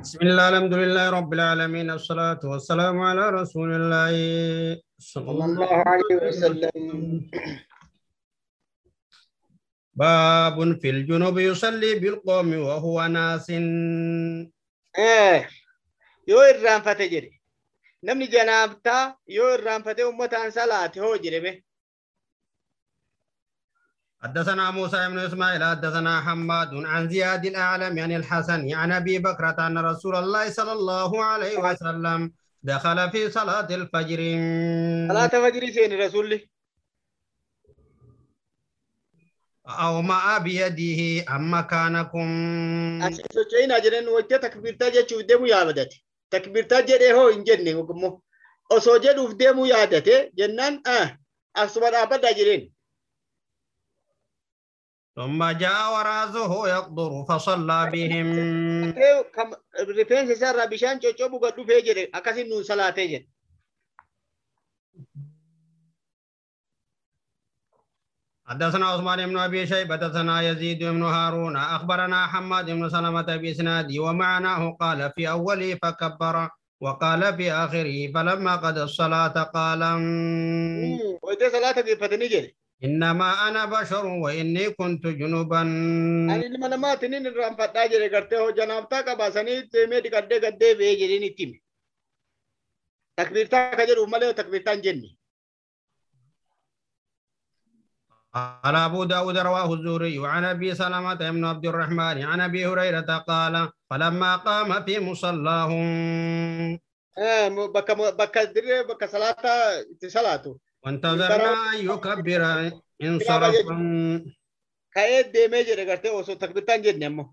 بسم الله الحمد لله رب العالمين الصلاة والسلام على رسول الله صلى الله عليه وسلم. باب في الجنوب يصلي بالقوم وهو ناس. إيه يو irraanfate jedhe namni janaabtaa yoo irraanfate ummataan salaate hoo jedhe be حدثنا موسى بن إسماعيل حدثنا حماد عن زياد الأعلم يعني الحسن عن أبي بكر أن رسول الله صلى الله عليه وسلم دخل في صلاة الفجر. صلاة الفجر فين رسول الله؟ أو ما بيده اما كانكم اشتهينا جنن وجه تكبير تاج تشودمو يا بدت تكبير تاج إيه هو؟ انجني وكمو أو سوجد وفدمو يا دته جنن آه. أصبر أبدا جنن ثم جاء ورازه يقدر فصلى بهم. rifeensa isaarraa bishaan coccoobu gad dhufee jedhe akkasin nuun salaatee jedhe حدثنا عثمان بن أبي شيبة حدثنا يزيد بن هارون أخبرنا حماد بن سلمة بإسناده ومعناه قال في أوله فكبر وقال في آخره فلما قضى الصلاة قال wayitee salaata geeffatanii jedhe انما أنا بشر واني كنت جنوبا ani ilma namaatiin inni irraanfadhaa jedhe gartee hoo janaabtaa qabaasanii deemee dhiqaddee gaddee ba'ee jedheen itti hime takbirtaa akka jedhuuf malee takbirtaa hin jenne قال أبو داود رواه الزهري وعن أبي سلمة بن عبد الرحمن عن أبي هريرة قال فلما قام في مصلاهم Eh, mu- bakka mu- bakka وانتظرنا يكبر انصرفا deemee jedhe gartee osoo takbirtaa hin jenne ammoo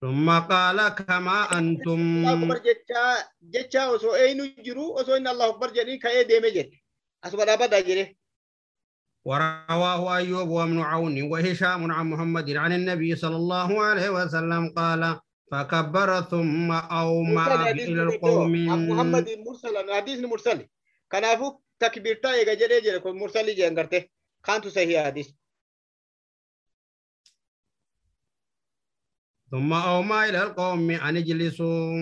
ثم قال كما أنتم Allahu akbar jechaa jechaa osoo eenyu jiru osoo inni Allahu akbar jedhanii ka'ee deemee jedhe asuma dhaabadhaa jedhe ورواه أيوب وابن عون وهشام عن محمد عن النبي صلى الله عليه وسلم قال فكبر ثم أومى إلى القوم Muhammad mursalan hadiisni mursali kanaafuu takbirtaa eega jedhee jedhe kun mursalii jedhan garte kaantu sahii hadiis ثم أومى إلى القوم أن اجلسوا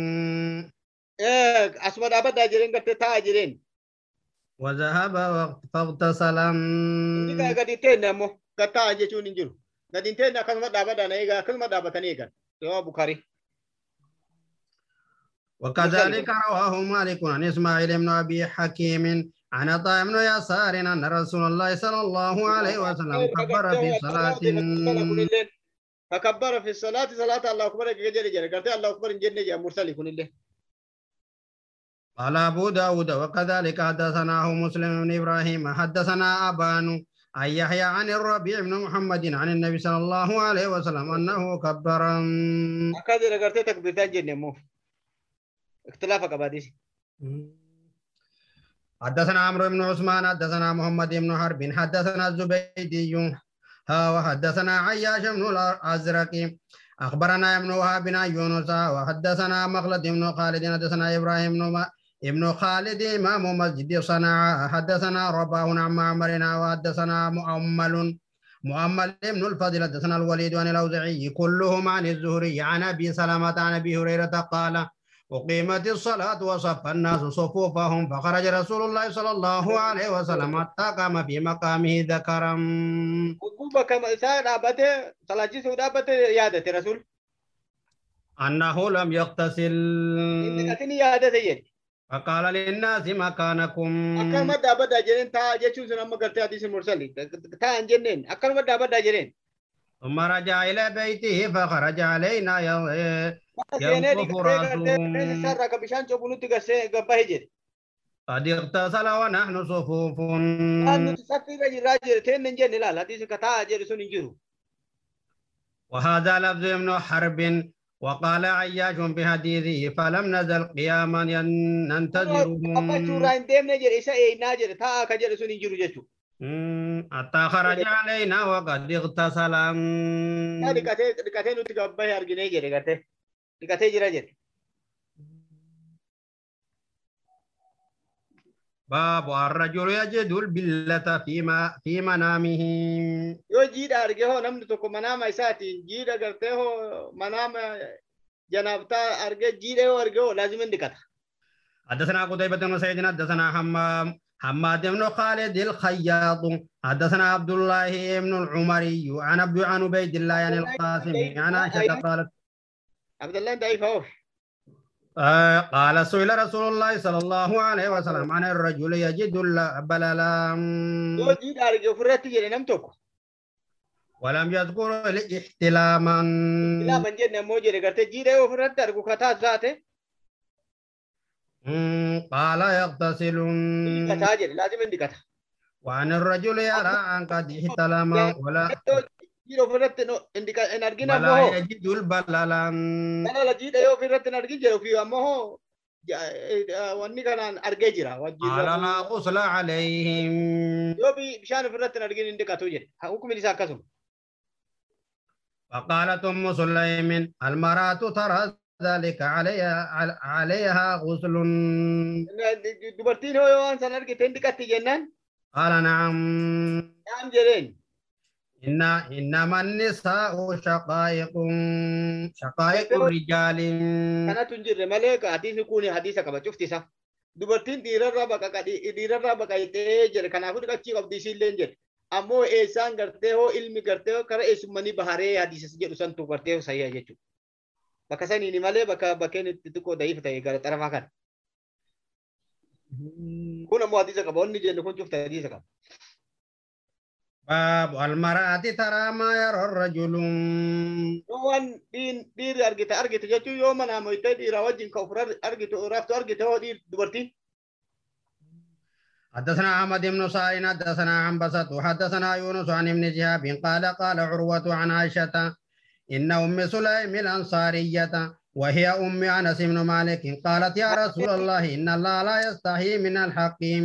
asuma dhaabadhaa jedheen garte taa'aa jedheen وذهب فاغتسل ammoo gad taa'aa jechuun hin jiru gadi hin teenne akkasuma dhaabadhaan eegaa akkasuma dhaabatanii eegan yoo bukarii وكذلك رواه مالك عن إسماعيل بن أبي حكيم عن عطاء بن يسار أن رسول الله صلى الله عليه وسلم كبر في صلاة فكبر في الصلاة صلاة الله أكبر جل جل قلت الله أكبر جل جل مرسل كن الله قال أبو داود وكذلك حدثناه مسلم بن إبراهيم حدثنا أبان عن يحيى عن الربيع بن محمد عن النبي صلى الله عليه وسلم أنه كبر. أكاد قلت تكبيرتان جل مو. اختلاف قباديس حدثنا عمرو بن عثمان حدثنا محمد بن حرب حدثنا الزبيدي ها وحدثنا عياش بن الأزرق. أخبرنا ابن وهب بن يونس وحدثنا مخلد بن خالد حدثنا إبراهيم بن ابن خالد إمام مسجد صنعاء. حدثنا رباه عن معمرنا وحدثنا مؤمل مؤمل بن الفضل حدثنا الوليد عن الأوزعي. كلهم عن الزهري عن أبي سلمة عن أبي هريرة قال أقيمت الصلاة وصف الناس صفوفهم. فخرج رسول الله صلى الله عليه وسلم حتى قام في مقامه ذكرا. وقوبة كما إساء دابته صلاة سودا دابته يادة رسول. أنه لم يغتسل إنك فقال للناس مكانكم أكما دابته جرين تا جيشو سنما قلت حديث المرسل تا أنجنين. أكما دابته جرين ثم رجع إلى بيته فخرج علينا قد اغتسل ونحن صفوف وهذا لفظ ابن حرب وقال عياش بحديثه فلم نزل قياما ننتظرهم إيه حتى خرج علينا وقد اغتسل. Dhiqatee jira jedhe باب الرجل يجد البلة فيما في منامه tokko manaama isaatiin jiidha gartee hoo manaama janaabtaa argee jiidhee yoo argee hoo laazima hin dhiqata. حدثنا قتيبة بن سعيد حدثنا حمام حماد بن خالد الخياط حدثنا عبد الله بن العمري عن عبد عن عبيد الله عن القاسم عن عائشة قالت عبد الله انت إيه آه، قال سئل رسول الله صلى الله عليه وسلم أنا الرجل يجد البلاء ولم يذكر الاحتلاما قال يغتسل. وعن الرجل يرى أن قد احتلم ولا Jiidha ofirratti hin dhiqa- hin argin ammoo hoo. يجد البللا Kana jiidha yoo ofirratti hin argin jedhe ofii ammoo eh, Wanni kanaan argee jira. لا غسل عليهم Yoo bi- bishaan ofirratti hin argin hin dhiqatu jedhe. Hukumin isaa akkasuma. فقالت أم سليم المرأة ترى ذلك عليها عليها غسل waan san argite hin dhiqatti jennaan. قال نعم Naam jedheen. إن إنما النساء شقائق شقائق الرجال kanatu hin jirre malee hadiisni kun hadiisa qaba cufti isa. Dubartiin dhiirarraa baqa dhiirarraa baqaitee jedhe kanaafuu dhiqachii qabdi isiillee hin jedhe. Ammoo eessaan gartee hoo ilmi gartee hoo kara eessummanii baharee hadiisas jedhu santu gartee hoo sayyaa jechuudha. Bakka saniini malee bakka bakkeen itti xiqqoo da'iif ta'e gara xarafaa kana. Kun ammoo hadiisa qaba. Wanni jennu kun cufti hadiisa qaba. باب المرأة ترى ما يرى الرجل dhiirri argite argite jechuun yoo manaa moytee dhiiraa wajjin ka ofirra argite raaftu argite hoo dhiir dubartiin. حدثنا أحمد بن صالح حدثنا عن بسط وحدثنا يونس عن ابن شهاب قال قال عروة عن عائشة إن أم سليم الأنصارية وهي أم أنس بن مالك قالت يا رسول الله إن الله لا يستحي من الحكيم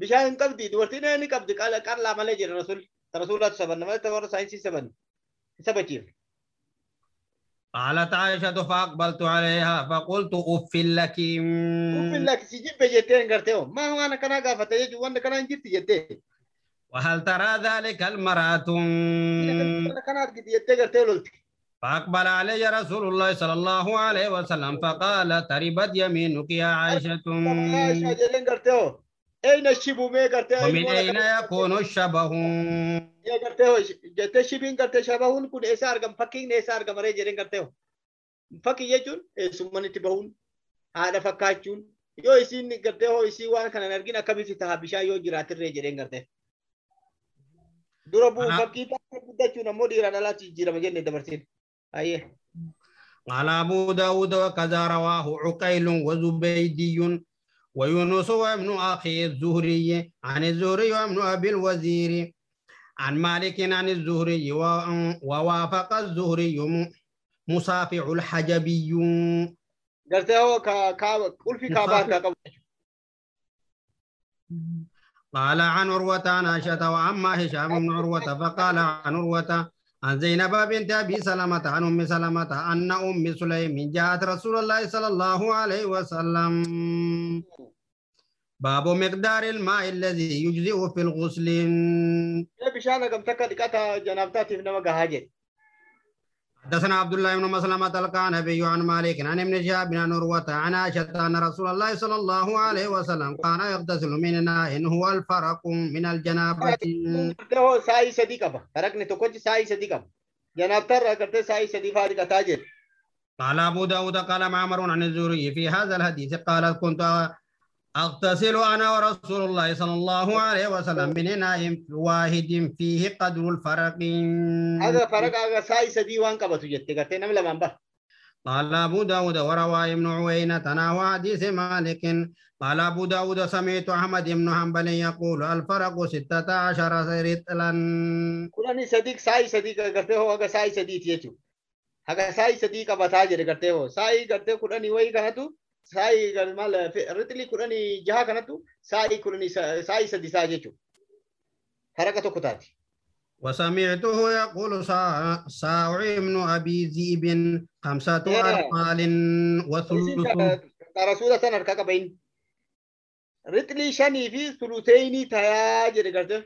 bishaan hin qabdi dubartiin ni qabdi qal'aa malee jedha rasuulli. Rasuulaatu sabanna malee tapha warra saayinsii sabanna. Sabachiif. قالت عائشة فأقبلت عليها فقلت أف لك si jibbe jetteen gartee hoo. Maa waan akkanaa gaafate jechuun wanta kanaa hin jirti jettee. وهل ترى ذلك المرأة. فأقبل علي رسول الله صلى الله عليه وسلم فقال تربت يمينك يا عائشة Aishaa jedheen gartee hoo. Eeyna shibumee gartee. ومن أين يكون الشبه Yaa gartee hoo jettee shibiin gartee shabahuun kun eessa argama fakkiin eessa argama ree jedheen gartee hoo. Fakkii jechuun eessummaan itti bahuun haadha fakkaachuun yoo isiin gartee hoo isii waan kana hin argin akkamitti ta'a bishaan yoo jiraatirree jedheen gartee. Dura bu'u Ana- fakkii ta'a guddachuun ammoo dhiiraan alaatti jijjiirama jenne dabarsin. Ayyee. قال أبو داود وكذا رواه عقيل وزبيدي ويونس وابن أخي الزهري عن الزهري وابن أبي الوزير. عن مالك عن الزهري ووافق الزهري مصافع الحجبي. ka qulfi kaabaa harkaa qabu. قال عن عروة عن عائشة وأما هشام بن عروة فقال عن عروة عن زينب بنت أبي سلمة عن أم سلمة أن أم سليم جاءت رسول الله صلى الله عليه وسلم باب مقدار الماء الذي يجزئ في الغسل bishaan hagam takka dhiqata janaabtaatiif nama gahaa jedhe. حدثنا عبد الله بن مسلمة القعنبي عن مالك عن ابن شهاب عن عروة عن عائشة أن رسول الله صلى الله عليه وسلم كان يغتسل من إناء هو الفرق من الجنابة sadii qaba. Faraqni tokkochi saayii sadii qaba. Janaabtarraa gartee saayii sadii fa'aa dhiqataa jedhe. قال أبو داود قال معمر عن الزهري في هذا الحديث قال كنت أغتسل أنا ورسول الله صلى الله عليه وسلم من إناء واحد فيه قدر الفرق. هذا فرق هذا سايس ديوان كبس جتة نملا من بس قال أبو داود وروى ابن عوينة تناوى حديث مالك. قال أبو داود سمعت أحمد بن حنبل يقول الفرق ستة عشر رطلا قلني صديق ساي صديق كرتے ہو اگر ساي صديق يتو اگر ساي صديق بتا جرے کرتے ہو ساي کرتے قلني وہی کہا تو gar- maal rixilii kudhanii jaha kanatu sa'i kudhanii sa- sa'i sadi isaa jechuudha. Haraqa tokko taati. وسمعته يقول سا- ساع ابن أبي ذئب خمسة Isin وثلث ka rasuula san harka qaba inni. Rixilii shanii fi suluteeyinii tayaa jedhe gartee.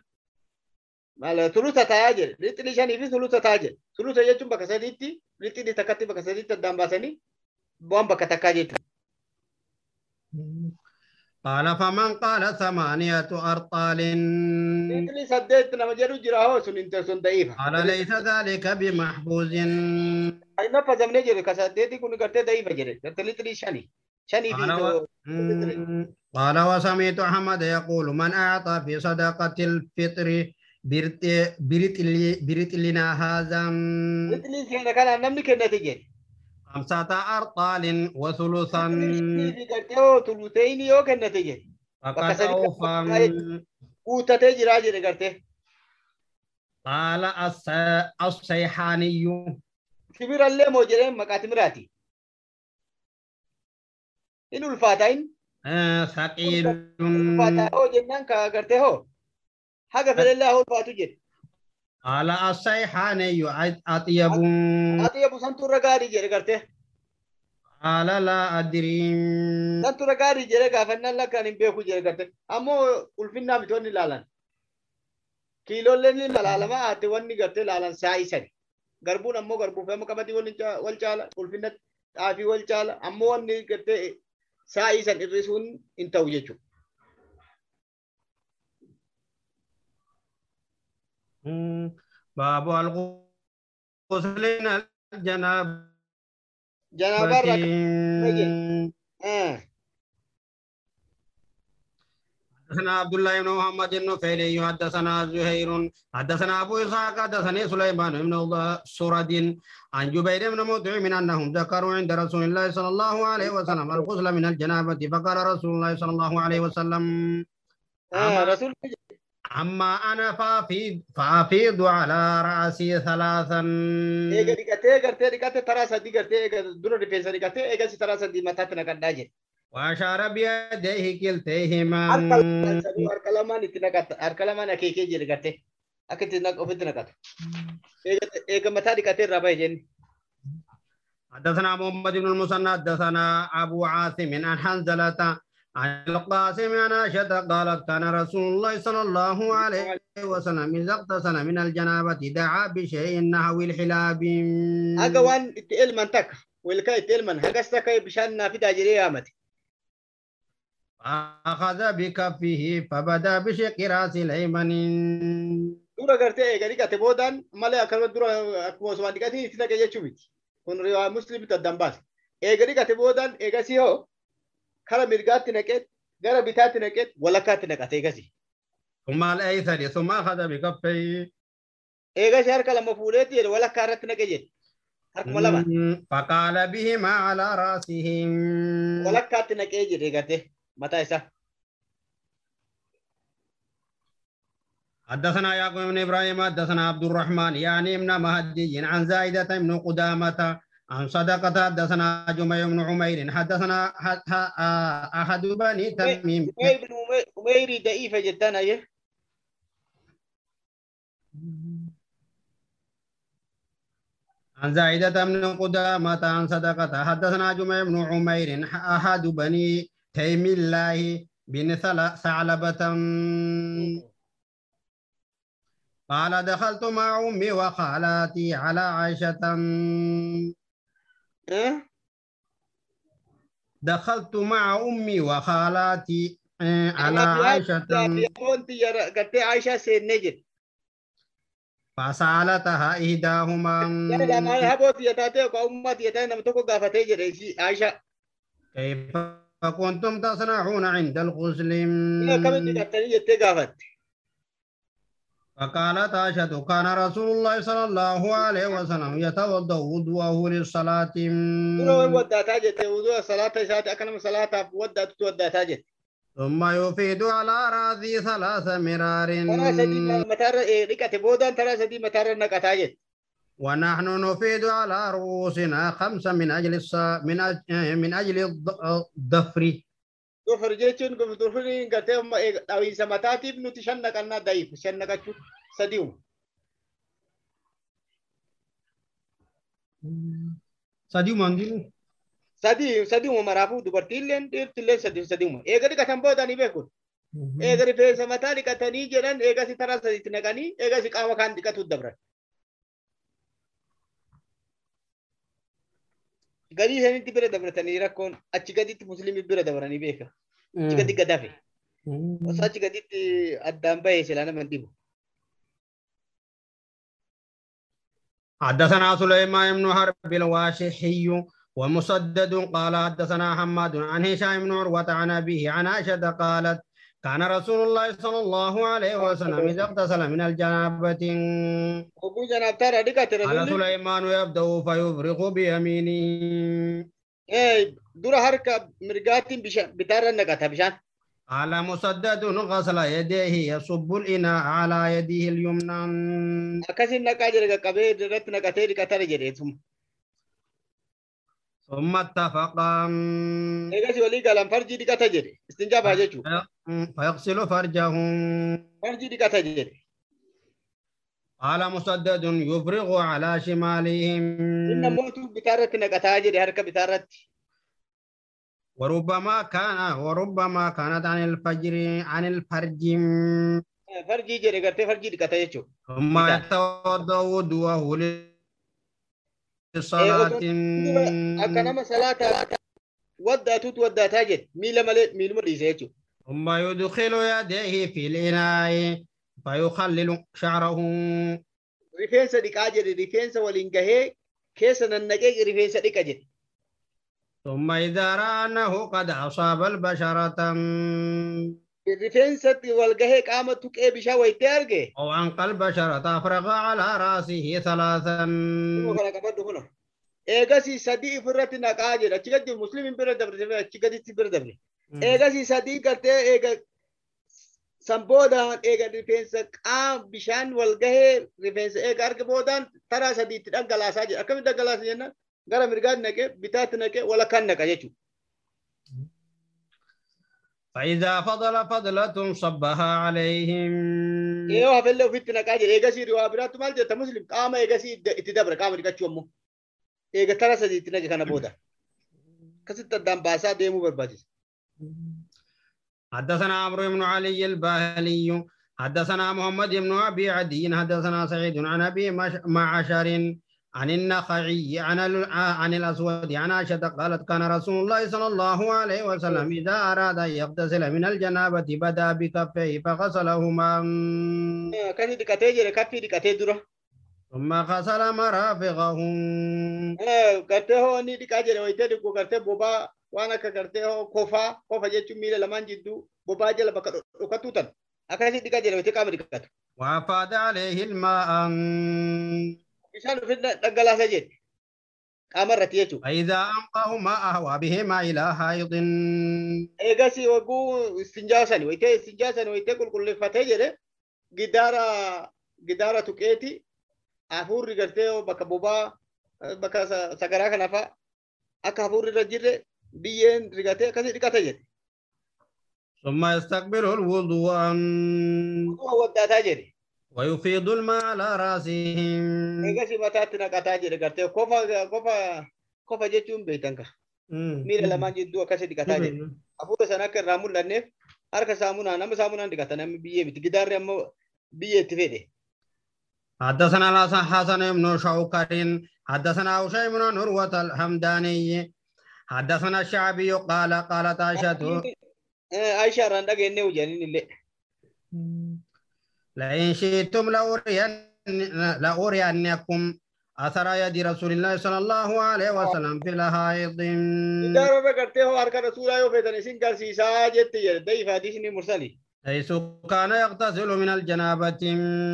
Maal sulusa tayaa jedhe. Rixilii shanii fi sulusa tayaa jedhe. Sulusa jechuun bakka sadiitti rixilii takkatti bakka sadiitti addaan baasanii bu'aan bakka takkaa jechuudha. قال فمن قال ثمانية أرطال. قال ليس ذلك بمحبوز قال وسميت أحمد يقول من أعطى في صدقة الفطر برت برت برت لنا هذا خمسة أرطال وثلثا yoo kennate jedhe. فقد Guuttatee jiraa jedhe gartee. قال moo jedheen maqaa timiraati. In ulfaata in آه، ثقيل ulfaata hoo jennaan ka gartee hoo. Haga fedhellaa haa ulfaatu jedhe. قال السيحاني أطيب santu irra gaarii jedhe gartee. قال لا أدري Santu irra gaarii jedhe gaafannaan lakkaan hin beeku jedhe gartee. Ammoo ulfinnaa miti wanni ilaalan. Kiiloolleen ni ilaalama ati wanni gartee ilaalan saa'ii sadi. Garbuun ammoo garbuuf amma qabatii wal ca- wal caala ulfinna xaafii wal caala ammoo wanni gartee saa'ii san hir'isuun hin ta'u jechuudha. مم. باب الغسل من الجنابة Janaabaarraa Ah. حدثنا عبد الله بن محمد بن فيلي حدثنا زهير حدثنا ابو اسحاق حدثني سليمان بن سرد عن جبير بن مطعم انهم ذكروا عند رسول الله صلى الله عليه وسلم الغسل من الجنابه فقال رسول الله صلى الله عليه وسلم Ah, أما, أنا فافيض فافيض على راسي ثلاثا dhiqatee gartee dhiqate taraa sadii gartee eega dura rifeensa dhiqatee eega si taraa sadii mataatti naqadhaa jedhe. واشار بيديه كلتيهما lamaan akeekee jedhe gartee akka itti naq- ofitti naqatu. Eega- Eega mataa dhiqatee irraa bahe jenni. حدثنا محمد بن المثنى حدثنا ابو عاصم عن حنزلة عن القاسم أنا شد قال كان رسول الله صلى الله عليه وسلم إذا اقتصن من الجنابة دعا بشيء نهو الحلاب. هذا وان اتقل من تك ولك اتقل من هكستك بشأن نافذة جريه آمد. أخذ بكفه فبدأ بشق رأس الهيمن دورا قرت إيه قريكا تبودان مالي اكرمت دورا اكبوس وان دكاتي اتنا كي يتشوبيت كون رواه مسلم تدنباس إيه قريكا تبودان إيه قسيهو كلام مرقات نكت غير بيتات نكت ولا كات نكت إيه قصدي ثم على أي ثانية ثم هذا بيكفي إيه قصدي هر كلام مفولات يد ولا كارت نكت هر كلام ما فقال به ما على رأسهم ولا كات نكت يد إيه قصدي متى إيش حدثنا يعقوب بن إبراهيم حدثنا عبد الرحمن يعني ابن مهدي عن زايدة بن قدامه عن صدقة حدثنا جميع بن عمير حدثنا أحد بني تميم Umay ibn Umeyrii da'iifa jettaan ayyee. عن زائدة بن قدامة عن صدقة حدثنا جميع بن عمير أحد بني تيم الله بن ثعلبة قال دخلت مع أمي وخالاتي على عائشة دخلت مع أمي وخالاتي آه، على عائشة. يا عائشة سيد نجد. فسألتها إحداهما كيف كنتم تصنعون عند الغسل فقالت عائشة كان رسول الله صلى الله عليه وسلم يتوضأ وضوءه للصلاة. ثم يفيد على رأسي ثلاث مرار. ونحن نفيد على رؤوسنا خمسة من أجل الص... من أجل من أجل الض- الضفر Duhur jechuun duhuriin gartee dhawiinsa mataatiif nuti shan naqannaa da'iif shan naqachuu sadi'u. Sadi'uma hangiin. Sadi'u sadi'uma maraafuu dubartiilleen dhiirtillee sadi'u sadi'uma. Eegadi qatan boodanii beeku. Eegadi rifeensa mataa dhiqatanii jedhan eegasi taraa sadiitti naqanii eegasi qaama kaan dhiqatu dabran. قالي هني انت بره دبرت يعني راكون اتشي قدي مسلم بره دبراني بيكا اتشي قدي قدافي وصا اتشي قدي ادام باي سلانا من ديبو حدثنا سليمان بن حرب الواشحي ومسدد قال حدثنا حماد عن هشام بن عروة عن أبيه عن عائشة قالت كان رسول الله صلى الله عليه وسلم إذا اغتسل من الجنابة. على سليمان يبدأ فيبرق بيمينه. أي دور هرك مرقاتين بش بتارا نقطة بشان على مسدد غسل يديه يصب الإناء على يديه اليمنى. أكسي نقاجر قبير رت نقطة رقطة رجريتهم ثم اتفقا Eegas walii galan farjii dhiqata jedhe. Istinjaabaa jechuudha. فيغسل فرجه Farjii dhiqata jedhe. قال مسدد يفرغ على شمالهم ammoo bitaarratti naqataa jedhe harka bitaarratti. وربما كان وربما كانت عن الفجر عن الفرج Eh, Farjii jedhe gartee farjii dhiqata jechuudha. ثم يتوضا وضوءه إيه، صلاة. أكنا مسألة ودعة تود تاجت ميل ملئ ميل ملئ زيتو ثم يدخل يديه في الإناء فيخلل شعره. ريفنس ديك أجد. ريفنس ولينجه كيس ننجع ريفنس ديك أجد. ثم إذا رأى أنه قد أصاب البشرة. Gahee qaama tuqee bishaan wayitee arge. أو أنقى البشرة أفرغ على رأسه ثلاثا sadii ofirratti naqaa jedha. Achi gadi musliimiin bira dabre achi gaditti bira dabre. Eegasii sadii gartee eega san boodaan eega rifeensa qaama bishaan wal gahee rifeensa eega arge boodaan taraa sadiitti dhangalaasaa jedha. Akkamitti dhangalaasa jennaan gara mirgaatti naqee bitaatti naqee walakkaan naqa jechuudha. فإذا فضل فضلة صبها عليهم. أيوه في لو فيتنا قاعد إيه قاسير يا برات مال جت مسلم. قام إيه قاسير إيه، تدبر. قام إيه قاتشومو إيه قاتنا سديت إيه، نجي كان بودا. كسيت الدم باسا ديمو برباجي حدثنا عمرو بن علي الباهلي. حدثنا محمد بن أبي عدي. حدثنا سعيد عن أبي معشر. مش... عن النخعي عن عن الأسود عن عائشة قالت كان رسول الله صلى الله عليه وسلم إذا أراد أن يغتسل من الجنابة بدا بكفيه فغسلهما. آه، ثم غسل مرافقه وأنا كرتيه كوفا كوفا جت ميل لمن جدو بوبا جل بكرو كتوتن أكاسي دكاجر ويتكامر دكاتو وأفاد عليه الماء. Bishaan ofitti dhangalaasa jedhe. Qaama irratti jechuudha. فاذا انقاه ما اهوى بهما إلى حيض Eegasii wagguu istinjaasani wayitee istinjaasani wayitee qulqulleeffatee jedhe gidaara gidaara tuqeeti hafuurri gartee hoo bakka bobaa bakka sa- sagaraa kana fa'a akka hafuurri irra jirre biyyeen rigatee akkasii dhiqata jedhe. ثم يستقبل الوضوء Akkuma waddaataa jedhe. ويفيض الماء على راسهم jedhe gartee kofa kofa kofa jechuun beektan ka. Miila lamaan jidduu akkasii dhiqataa jedhe. Hafuura sana akka irraa mul'anneef harka saamunaa nama saamunaan dhiqata namni biyyee miti gidaarri ammoo biyyee itti fedhe. حدثنا الحسن حسن بن شوكر حدثنا هشيم بن عروة الحمداني حدثنا الشعبي قال قالت عائشة Aishaa irraan dhageenyee hojjaniin illee. لئن شئتم لأرينكم أثر يد رسول الله صلى الله عليه وسلم في الحائض دارو میں کرتے ہو ارکا رسول آئے ہو فیدن إسن کا سیسا جتی ہے دائی فادیس نے مرسلی اي سكان يغتسل من الجنابة.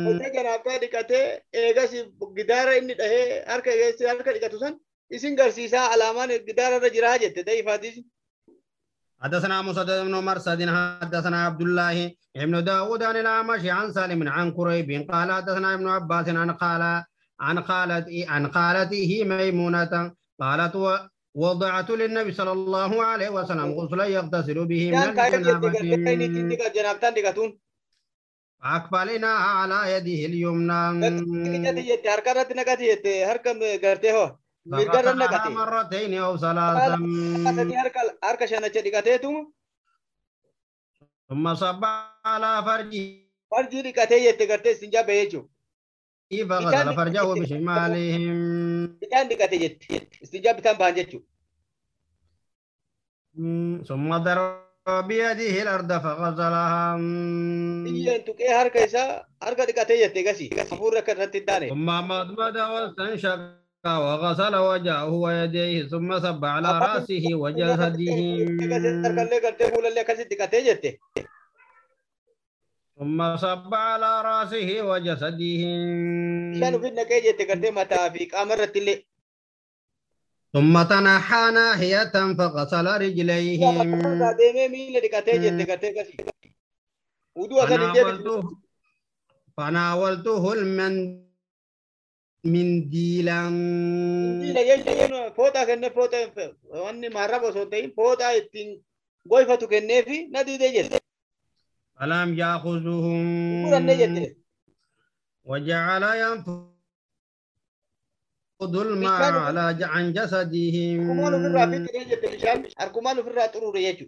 وده جنابة لكته ايغا سي قدارة إني تهي اركا ايغا سي اركا لكتو سن. اسين غرسيسا علامان قدارة رجراجة تدهي فاتيسي حدثنا مسدد بن مرصد حدثنا عبد الله بن داود عن الأعمش عن سالم عن كريب قال حدثنا ابن عباس عن قال عن خالته عن خالته ميمونة قالت وضعت للنبي صلى الله عليه وسلم غسلا يغتسل به من الجنابة. فأقبلناها على يده اليمنى Dhiqati jette harka irratti naqati jette harka gartee hoo mirga irra فغسلها naqate. مرتين أو ثلاثا Akkasanii harka harka shanacha dhiqateetu ثم صب على فرجه farjii dhiqatee jette gartee istinjaa bahee jechuudha. فغسل فرجه بشمالهم Bitaan dhiqate jette istinjaa bitaan bahan jechuudha. ثم ضرب بيده الأرض فغسلها Biyyeen tuqee harka isaa harka dhiqatee jette gasii hafuurri akka irratti hin taane. ثم مضمض واستنشق وغسل وجهه ويديه ثم صب على رأسه وجسده. ثم صب على رأسه وجسده. ثم تنحى ناحية فغسل رجليه. فناولته فناولته من ديلان. من ديلان فوتا كنف فوتا واني مهرا بسوتين فوتا اتين غوي فتو كنفي ندي دي جد فلام يأخذهم؟ وجعل ينفض الماء على عن جسدهم. أركمان في الرات روري يجو.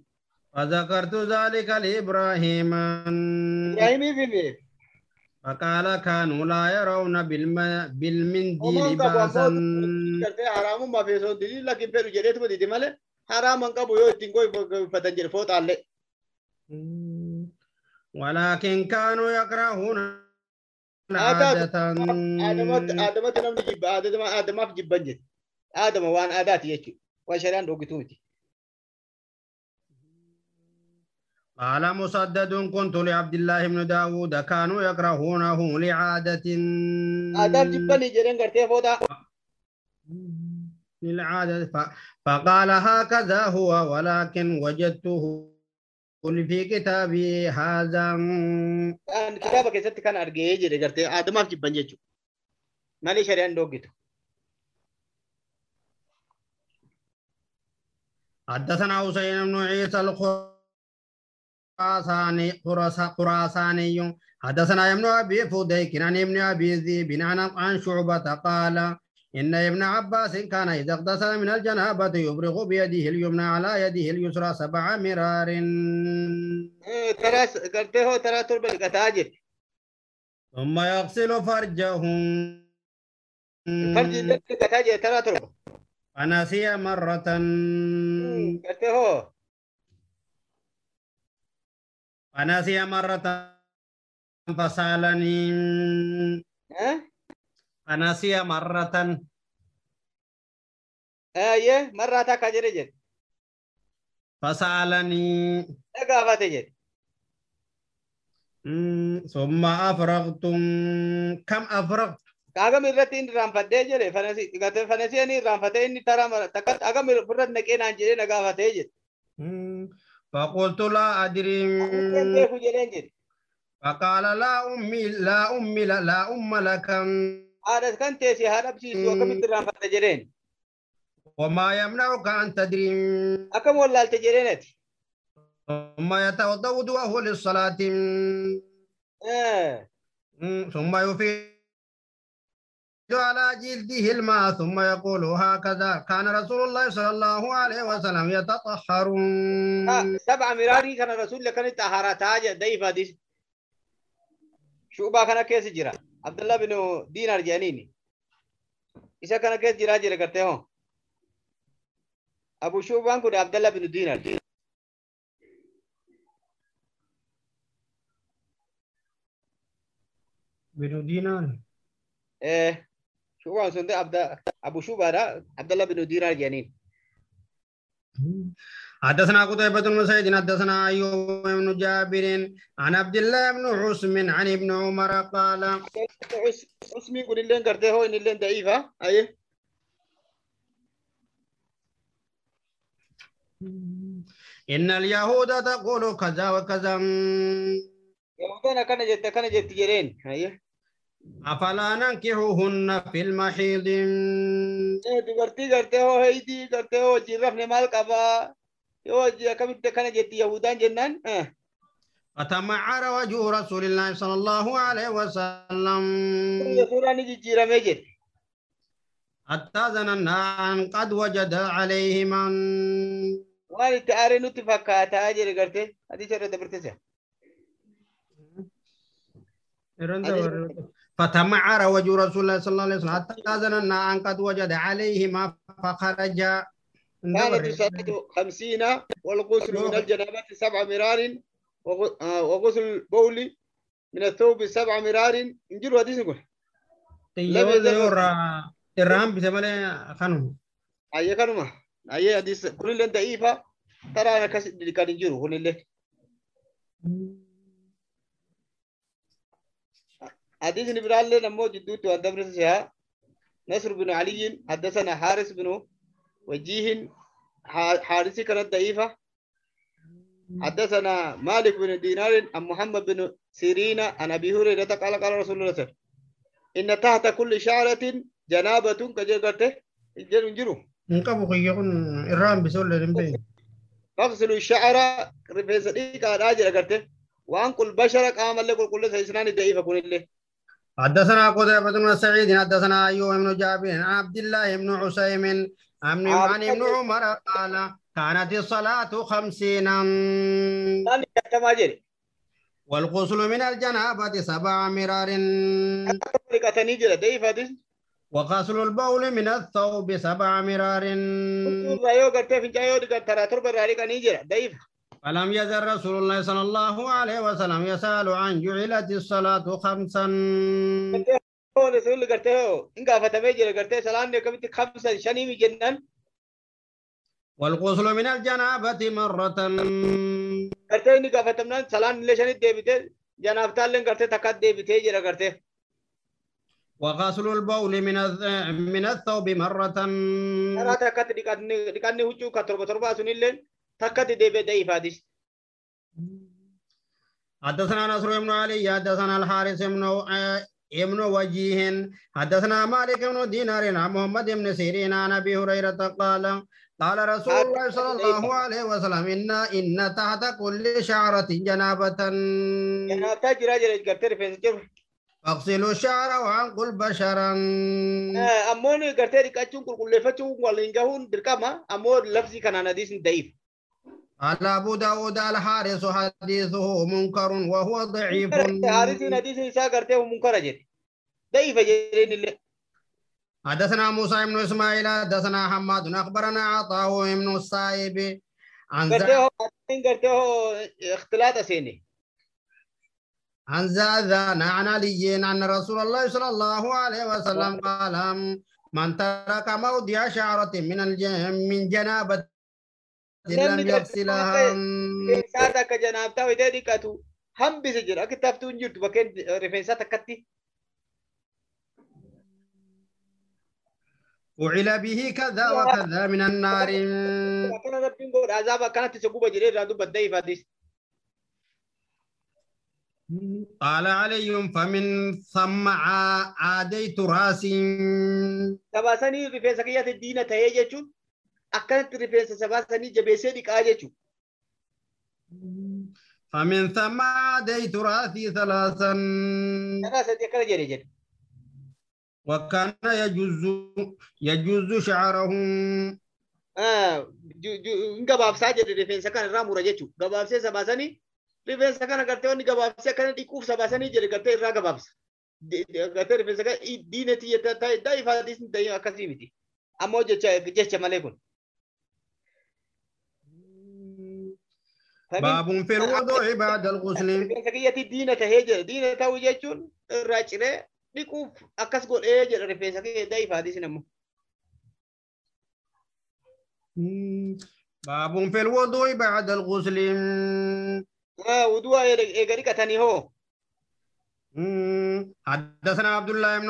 فذكرت ذلك لإبراهيم. إبراهيم في فقال كانوا لا يرون بالم... بالمنديل ammoo gartee haraamummaa fi osoo dilii lakkin fedhu jedheetuma didi malee haraaman qabu yoo ittiin goyfatan jedhe fooxaallee. ولكن كانوا يكرهون عادة aadamatti aadamatti namni jibba aadama aadamaaf jibban jedhe. Aadama waan aadaati jechuudha. Waan shari'aan dhoogitu miti. قال مسدد كنت لعبد الله بن داود كانوا يكرهونه لعادة. للعادة. ف... فقال هكذا هو ولكن وجدته قل في كتابي هذا. كتابك ست كان أرجعي رجعت آدم ما جبنا جو. ما لي شري عنده جيت حدثنا حسين بن عيسى الخ خراساني حدثنا ابن ابي فديك عن ابن ابي ذئب عن عن شعبة قال إن ابن عباس كان إذا اغتسل من الجنابة يبرغ بيده اليمنى على يده اليسرى سبع مرار hoo taraa torba dhiqataa jedhe. ثم يغسل فرجه. dhiqataa jedhe taraa torba. فنسي مرة. hoo فنسي مرة فسالني فنسي مرة Ayyee marraa takka jedhe jedhe. فسألني Na gaafate jedhe. مم، ثم أفرغت كم أفرغت Agam irratti inni irraanfadhee jedhe fanasi gatee fanasi inni irraanfatee inni taraa mara takka agam irratti naqee naan jedhee na gaafatee jedhe. فقلت لا أدري. فقال لا أمي لا أمي لا, أم لك Haadha kan teessee haadha absiisu akkamitti irraanfatta jedheen. وما يمنعك أن تدري wallaalte jedheen ati. ثم يتوضأ وضوءه للصلاة Eh, ثم يفيد على جلده الماء ثم يقول هكذا. كان رسول الله صلى الله عليه وسلم يتطهر آه، سبع مراري كان رسول الله كان يتطهر. تاج ديفا دي شوبا كان كيس جرا. عبد الله بن دينار جانيني إذا كان كيس جرا جرا كرته أبو شوبا كان عبد الله بن دينار. جي. بن دينار. إيه. Eh, Shuubaan sun Abda Abu Shuubaadha. Abdullah bin Diinar jedhaniin. حدثنا قتيبة بن سعيد حدثنا أيوب بن جابر عن عبد الله بن عثم عن ابن عمر قال Usmiin kun illee gartee hoo inni illee da'iifa. Ayyee. إن اليهود تقول كذا وكذا Yahudaan akkana jette akkana jetti jedheen. Ayyee. في المحيض dubartii gartee hoo heydii gartee hoo wajjin rafne maal qabaa yoo wajji akkamitti kana jetti yahudaan jennaan فتمعر وجه رسول الله صلى الله عليه وسلم حتى ظننا أن قد وجد عليه من aaree nutti fakkaataa jedhe gartee hadiisa irra dabartisa فتمعر وجه رسول الله صلى الله عليه وسلم. حتى ظننا أن قد وجد عليه ما فخرج كانت الصلاة خمسين والغسل من الجنابة سبع مرار آه، وغسل البول من الثوب سبع مرار. انجلوا حديث يقول. تيوز يورا إرهام بسمالة خانم أيه كانوا أيه حديث. كل اللي ضعيفة ترى أنا كس كان انجلوا كل اللي حديث نبرال لنا مو جدوت وأن دبرسها نصر بن علي حدثنا حارس بن وجيه ح- حارسي كانت ضعيفة. حدثنا مالك بن دينار عن محمد بن سيرين عن أبي هريرة قال قال رسول الله صلى إن تحت كل شعرة جنابة كجرته جن جرو نقبو خيقون إرهام بسولة نمبي فاغسلوا الشعر رفيس ديك راجل كرته وأنقل البشر قام الله كل سيسنان ضعيف كون الله حدثنا قتيبة بن سعيد حدثنا أيوب بن جابر عن عبد الله بن عسيم عن عن ابن عمر قال كانت الصلاة كما جري والغسل من الجنابة سبع مرار. وغسل البول من الثوب سبع مرار. فلم يزل رسول الله صلى الله عليه وسلم يسأل عن جعلت الصلاة خمسا. هو رسول الله قرته هو إن قافت ميجر قرته صلاة نكبت خمسا شنيم جنن والقصل من الجنابة مرة. قرته إن قافت منان صلاة نلشاني ديبت؟ جناب تالين قرته تقاد ديبت هجر قرته وغسل البول من من الثوب مرة. أنا تكاد ديكاد ديكاد نهجو كتر بتر باسوني لين تكتي دبي دي فادش حدثنا نصر بن علي حدثنا الحارث بن ابن آه، وجيه. حدثنا مالك بن دينار عن محمد بن سيرين عن أبي هريرة قال قال رسول الله صلى الله عليه وسلم ان إن تحت كل شعرة جنابة. اغسلوا الشعر وانقوا البشرا امون آه، كرتير كاتشون كل فتشون والينجهون دركما أمور لفظي كان أنا ديسن ضعيف. قال أبو داود الحارث حديثه منكر وهو ضعيف hadiisni isaa gartee munkara jedhe. Da'iifa jedheen illee. حدثنا موسى بن إسماعيل حدثنا حماد أخبرنا عطاء بن السائب عن gartee hoo ikhtilaata seene. عن زاذان عن علي أن رسول الله صلى الله عليه وسلم قال من ترك موضع شعرة من من جنابة لم يغسلها Rifeensaa takka janaabtaa wayitee dhiqatu hambise jira. Akka taftuu hin jirtu bakkeen rifeensaa takkatti. فعل به كذا وكذا من النار Akkana rabbiin godha azaaba akkanatti isa guba jedhee irraa dubbat da'iif hadiis. قال علي فمن ثم عا- عاديت راسي rifeensa kiyyaatti diina ta'ee jechuun akkanatti rifeensa sabaasanii jabeessee dhiqaa jechuun. فمن ثم عاديت راسي ثلاثا Karaa sadii akkana jedhe jedhe. وكان يجوز يجوز شعره Ah, ju- ju- hin gabaabsaa jedhe rifeensa kana irraa mura jechuudha. Gabaabsee sabaasanii rifeensa kana gartee wanni gabaabsee akkana dhiquuf sabaasanii jedhe gartee irraa gabaabsa. De- de- Gartee rifeensa kana i- diina tiyya ta'e da'iif hadiisni ta'e akkasii miti. Ammoo jecha jecha malee kun. باب في الوضوء بعد الغسل tahee jira. Diina ta'uu jechuun irraa ciree dhiquuf akkas godhee jedha rifeensa kiyya da'iif hadiisni ammoo. باب في الوضوء بعد الغسل Ah, eega dhiqatanii hoo. مم. حدثنا عبد الله بن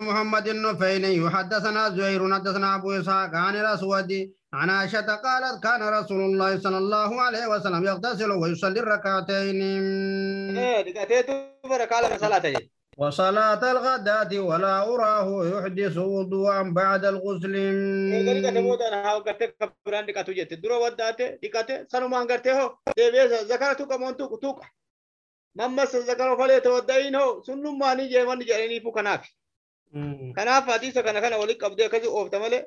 محمد النفيلي حدثنا زهير حدثنا ابو اسحاق عن الاسود عن عائشة قالت كان رسول الله صلى الله عليه وسلم يغتسل ويصلي الركعتين. إيه، وصلاة الغداة ولا أراه يحدث وضوءا بعد الغسل. إيه، نمس الزكاه فليت ودين هو. سنن ما ني جاي من جاي ني يعني فو كناف كناف حديث كنا كنا ولي قبضه كذا أوف تملي.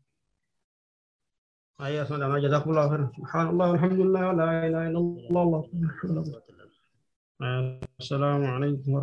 أي أسمع جزاكم الله خيرا. سبحان الله والحمد لله ولا إله إلا الله الله السلام عليكم